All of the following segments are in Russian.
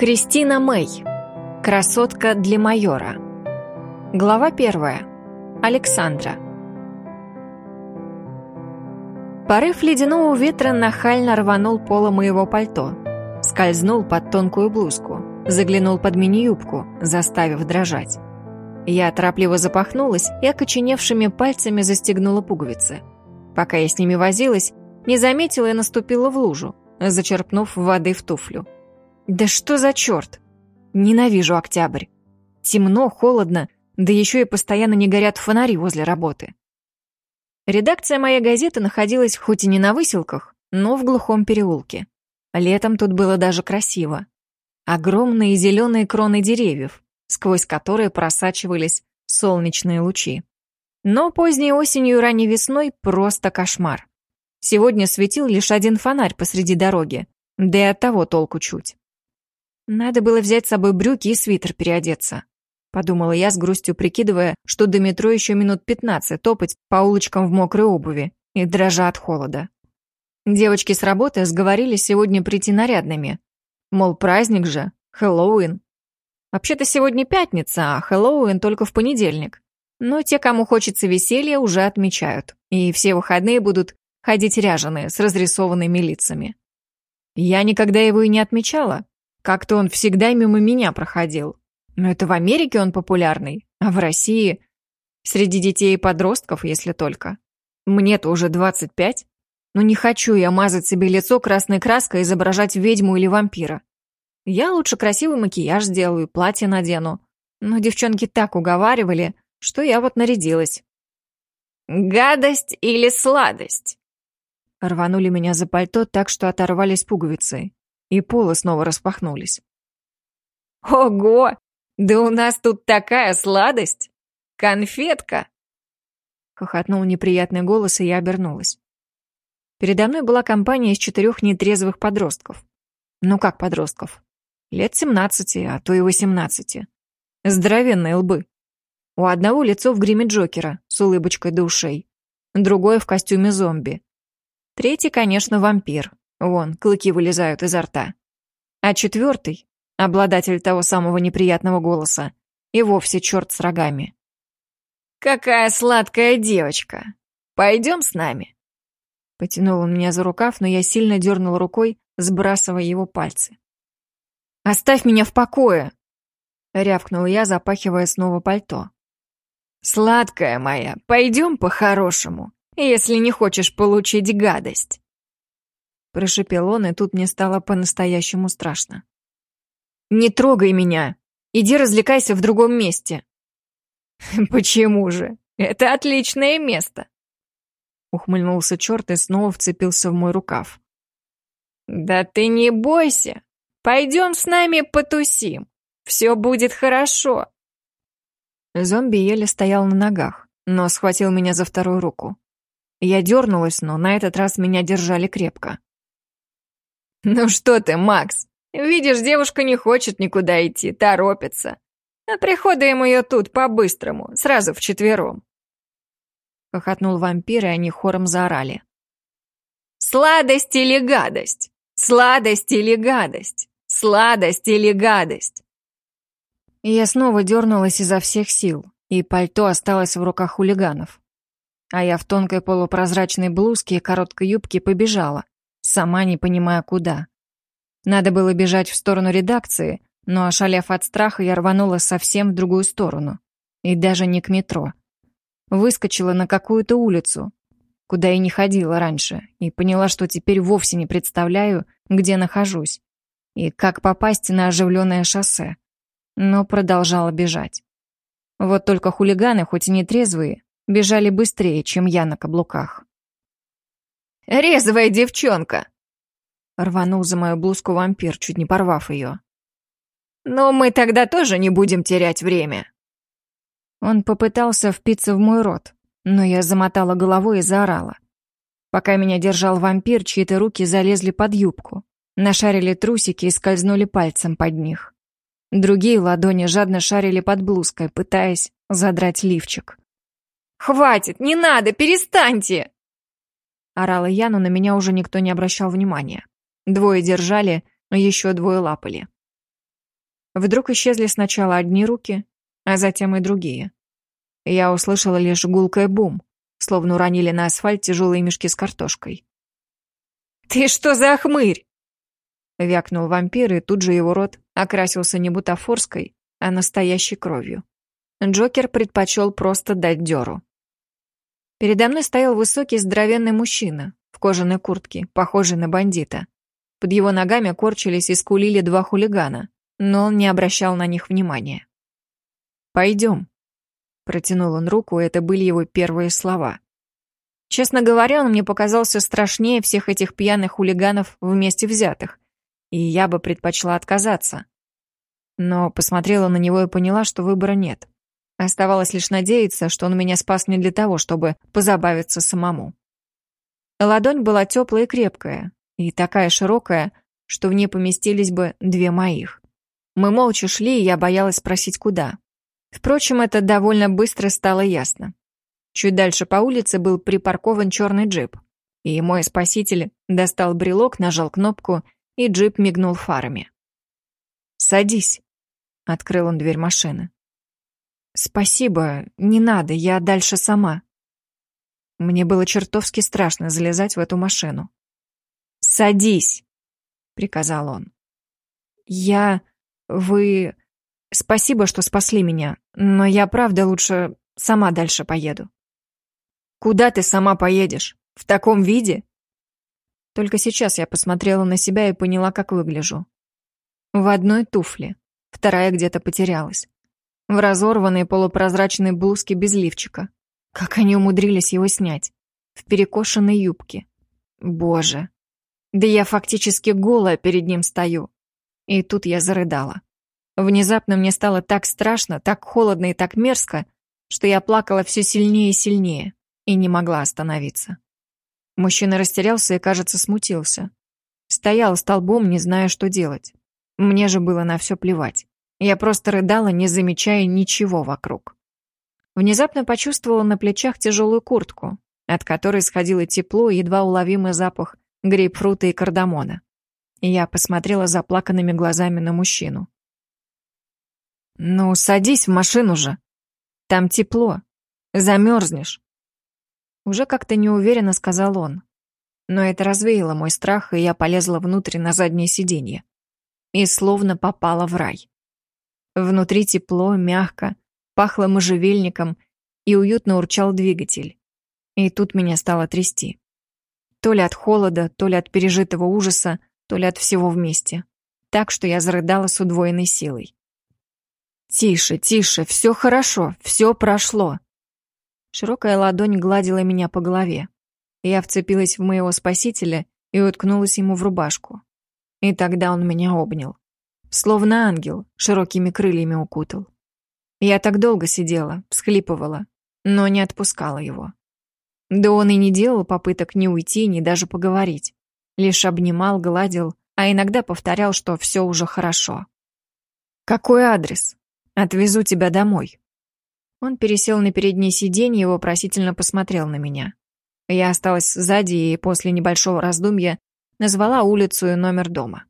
Кристина Мэй. Красотка для майора. Глава первая. Александра. Порыв ледяного ветра нахально рванул поло моего пальто, скользнул под тонкую блузку, заглянул под мини-юбку, заставив дрожать. Я торопливо запахнулась и окоченевшими пальцами застегнула пуговицы. Пока я с ними возилась, не заметила и наступила в лужу, зачерпнув воды в туфлю. Да что за черт? Ненавижу октябрь. Темно, холодно, да еще и постоянно не горят фонари возле работы. Редакция моей газеты находилась хоть и не на выселках, но в глухом переулке. Летом тут было даже красиво. Огромные зеленые кроны деревьев, сквозь которые просачивались солнечные лучи. Но поздней осенью и ранней весной просто кошмар. Сегодня светил лишь один фонарь посреди дороги, да и от того толку чуть. Надо было взять с собой брюки и свитер переодеться. Подумала я с грустью, прикидывая, что до метро еще минут пятнадцать топать по улочкам в мокрой обуви и дрожа от холода. Девочки с работы сговорились сегодня прийти нарядными. Мол, праздник же, Хэллоуин. Вообще-то сегодня пятница, а Хэллоуин только в понедельник. Но те, кому хочется веселья, уже отмечают. И все выходные будут ходить ряженые, с разрисованными лицами. Я никогда его и не отмечала, как-то он всегда мимо меня проходил. Но это в Америке он популярный, а в России... Среди детей и подростков, если только. Мне-то уже 25. Но не хочу я мазать себе лицо красной краской и изображать ведьму или вампира. Я лучше красивый макияж сделаю, платье надену. Но девчонки так уговаривали, что я вот нарядилась. «Гадость или сладость?» Рванули меня за пальто так, что оторвались пуговицы и полы снова распахнулись. «Ого! Да у нас тут такая сладость! Конфетка!» Хохотнул неприятный голос, и я обернулась. Передо мной была компания из четырех нетрезвых подростков. Ну как подростков? Лет семнадцати, а то и восемнадцати. Здоровенные лбы. У одного лицо в гриме Джокера с улыбочкой до ушей, другое в костюме зомби. Третий, конечно, вампир, Вон, клыки вылезают изо рта. А четвертый, обладатель того самого неприятного голоса, и вовсе черт с рогами. «Какая сладкая девочка! Пойдем с нами!» Потянул он меня за рукав, но я сильно дернул рукой, сбрасывая его пальцы. «Оставь меня в покое!» — рявкнул я, запахивая снова пальто. «Сладкая моя, пойдем по-хорошему, если не хочешь получить гадость!» Прошипел он, и тут мне стало по-настоящему страшно. «Не трогай меня! Иди развлекайся в другом месте!» «Почему же? Это отличное место!» Ухмыльнулся черт и снова вцепился в мой рукав. «Да ты не бойся! Пойдем с нами потусим! Все будет хорошо!» Зомби еле стоял на ногах, но схватил меня за вторую руку. Я дернулась, но на этот раз меня держали крепко. «Ну что ты, Макс? Видишь, девушка не хочет никуда идти, торопится. А приходаем ее тут по-быстрому, сразу вчетвером». Хохотнул вампир, и они хором заорали. «Сладость или гадость? Сладость или гадость? Сладость или гадость?» Я снова дернулась изо всех сил, и пальто осталось в руках хулиганов. А я в тонкой полупрозрачной блузке и короткой юбке побежала, сама не понимая куда. Надо было бежать в сторону редакции, но, ошалев от страха, я рванула совсем в другую сторону. И даже не к метро. Выскочила на какую-то улицу, куда и не ходила раньше, и поняла, что теперь вовсе не представляю, где нахожусь, и как попасть на оживленное шоссе. Но продолжала бежать. Вот только хулиганы, хоть и не трезвые, бежали быстрее, чем я на каблуках. Резвая девчонка!» Рванул за мою блузку вампир, чуть не порвав ее. «Но мы тогда тоже не будем терять время!» Он попытался впиться в мой рот, но я замотала головой и заорала. Пока меня держал вампир, чьи-то руки залезли под юбку, нашарили трусики и скользнули пальцем под них. Другие ладони жадно шарили под блузкой, пытаясь задрать лифчик. «Хватит! Не надо! Перестаньте!» Орала я, но на меня уже никто не обращал внимания. Двое держали, еще двое лапали. Вдруг исчезли сначала одни руки, а затем и другие. Я услышала лишь гулкое бум, словно уронили на асфальт тяжелые мешки с картошкой. «Ты что за хмырь?» Вякнул вампир, и тут же его рот окрасился не бутафорской, а настоящей кровью. Джокер предпочел просто дать дёру. Передо мной стоял высокий здоровенный мужчина в кожаной куртке, похожий на бандита. Под его ногами корчились и скулили два хулигана, но он не обращал на них внимания. «Пойдем», — протянул он руку, и это были его первые слова. Честно говоря, он мне показался страшнее всех этих пьяных хулиганов вместе взятых, и я бы предпочла отказаться. Но посмотрела на него и поняла, что выбора нет. Оставалось лишь надеяться, что он меня спас не для того, чтобы позабавиться самому. Ладонь была теплая и крепкая, и такая широкая, что в ней поместились бы две моих. Мы молча шли, и я боялась спросить, куда. Впрочем, это довольно быстро стало ясно. Чуть дальше по улице был припаркован черный джип, и мой спаситель достал брелок, нажал кнопку, и джип мигнул фарами. «Садись», — открыл он дверь машины. «Спасибо, не надо, я дальше сама». Мне было чертовски страшно залезать в эту машину. «Садись», — приказал он. «Я... вы... Спасибо, что спасли меня, но я правда лучше сама дальше поеду». «Куда ты сама поедешь? В таком виде?» Только сейчас я посмотрела на себя и поняла, как выгляжу. В одной туфле, вторая где-то потерялась. В разорванной полупрозрачной блузке без лифчика. Как они умудрились его снять? В перекошенной юбке. Боже. Да я фактически голая перед ним стою. И тут я зарыдала. Внезапно мне стало так страшно, так холодно и так мерзко, что я плакала все сильнее и сильнее и не могла остановиться. Мужчина растерялся и, кажется, смутился. Стоял столбом, не зная, что делать. Мне же было на все плевать. Я просто рыдала, не замечая ничего вокруг. Внезапно почувствовала на плечах тяжелую куртку, от которой сходило тепло и едва уловимый запах грейпфрута и кардамона. Я посмотрела заплаканными глазами на мужчину. «Ну, садись в машину же. Там тепло. Замерзнешь. Уже как-то неуверенно сказал он. Но это развеяло мой страх, и я полезла внутрь на заднее сиденье. И словно попала в рай. Внутри тепло, мягко, пахло можжевельником, и уютно урчал двигатель. И тут меня стало трясти. То ли от холода, то ли от пережитого ужаса, то ли от всего вместе. Так что я зарыдала с удвоенной силой. «Тише, тише, все хорошо, все прошло», Широкая ладонь гладила меня по голове. Я вцепилась в моего спасителя и уткнулась ему в рубашку. И тогда он меня обнял. Словно ангел, широкими крыльями укутал. Я так долго сидела, всхлипывала, но не отпускала его. Да он и не делал попыток ни уйти, ни даже поговорить. Лишь обнимал, гладил, а иногда повторял, что все уже хорошо. «Какой адрес? Отвезу тебя домой». Он пересел на переднее сиденье и вопросительно посмотрел на меня. Я осталась сзади и после небольшого раздумья назвала улицу и номер дома.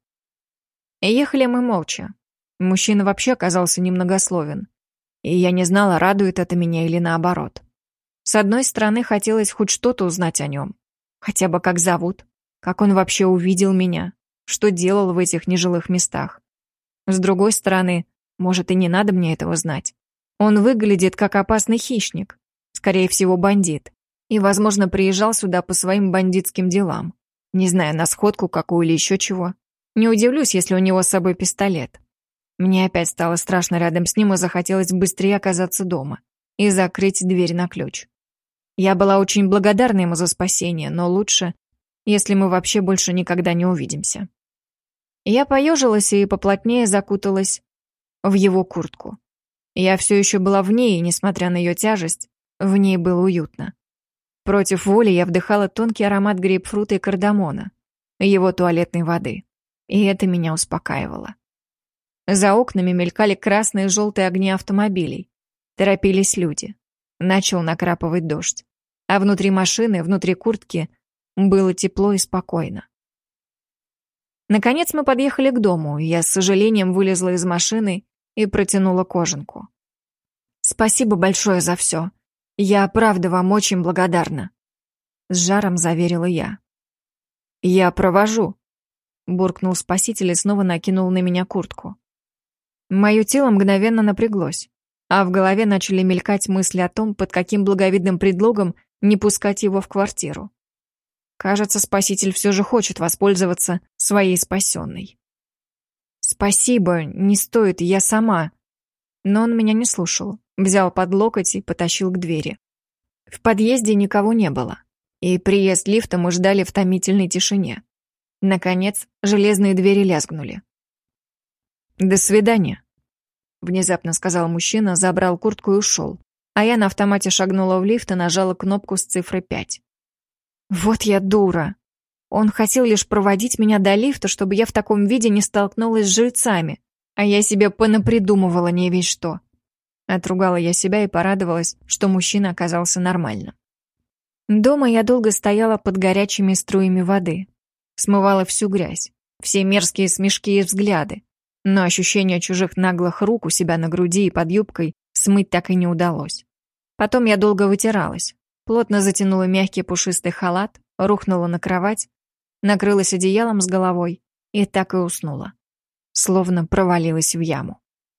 Ехали мы молча. Мужчина вообще оказался немногословен. И я не знала, радует это меня или наоборот. С одной стороны, хотелось хоть что-то узнать о нем. Хотя бы как зовут, как он вообще увидел меня, что делал в этих нежилых местах. С другой стороны, может и не надо мне этого знать. Он выглядит как опасный хищник, скорее всего, бандит, и, возможно, приезжал сюда по своим бандитским делам. Не знаю, на сходку какую или еще чего. Не удивлюсь, если у него с собой пистолет. Мне опять стало страшно рядом с ним и захотелось быстрее оказаться дома и закрыть дверь на ключ. Я была очень благодарна ему за спасение, но лучше, если мы вообще больше никогда не увидимся. Я поежилась и поплотнее закуталась в его куртку. Я все еще была в ней, и, несмотря на ее тяжесть, в ней было уютно. Против воли я вдыхала тонкий аромат грейпфрута и кардамона, его туалетной воды, и это меня успокаивало. За окнами мелькали красные и желтые огни автомобилей. Торопились люди. Начал накрапывать дождь. А внутри машины, внутри куртки было тепло и спокойно. Наконец мы подъехали к дому, и я с сожалением вылезла из машины и протянула кожанку. «Спасибо большое за все. Я правда вам очень благодарна», — с жаром заверила я. «Я провожу», — буркнул спаситель и снова накинул на меня куртку. Мое тело мгновенно напряглось, а в голове начали мелькать мысли о том, под каким благовидным предлогом не пускать его в квартиру. Кажется, спаситель все же хочет воспользоваться своей спасенной. «Спасибо, не стоит, я сама». Но он меня не слушал, взял под локоть и потащил к двери. В подъезде никого не было, и приезд лифта мы ждали в томительной тишине. Наконец, железные двери лязгнули. «До свидания», — внезапно сказал мужчина, забрал куртку и ушел, а я на автомате шагнула в лифт и нажала кнопку с цифрой 5. Вот я дура. Он хотел лишь проводить меня до лифта, чтобы я в таком виде не столкнулась с жильцами, а я себе понапридумывала не весь что. Отругала я себя и порадовалась, что мужчина оказался нормальным. Дома я долго стояла под горячими струями воды. Смывала всю грязь, все мерзкие смешки и взгляды. Но ощущение чужих наглых рук у себя на груди и под юбкой смыть так и не удалось. Потом я долго вытиралась, плотно затянула мягкий пушистый халат, рухнула на кровать, накрылась одеялом с головой и так и уснула. Словно провалилась в яму.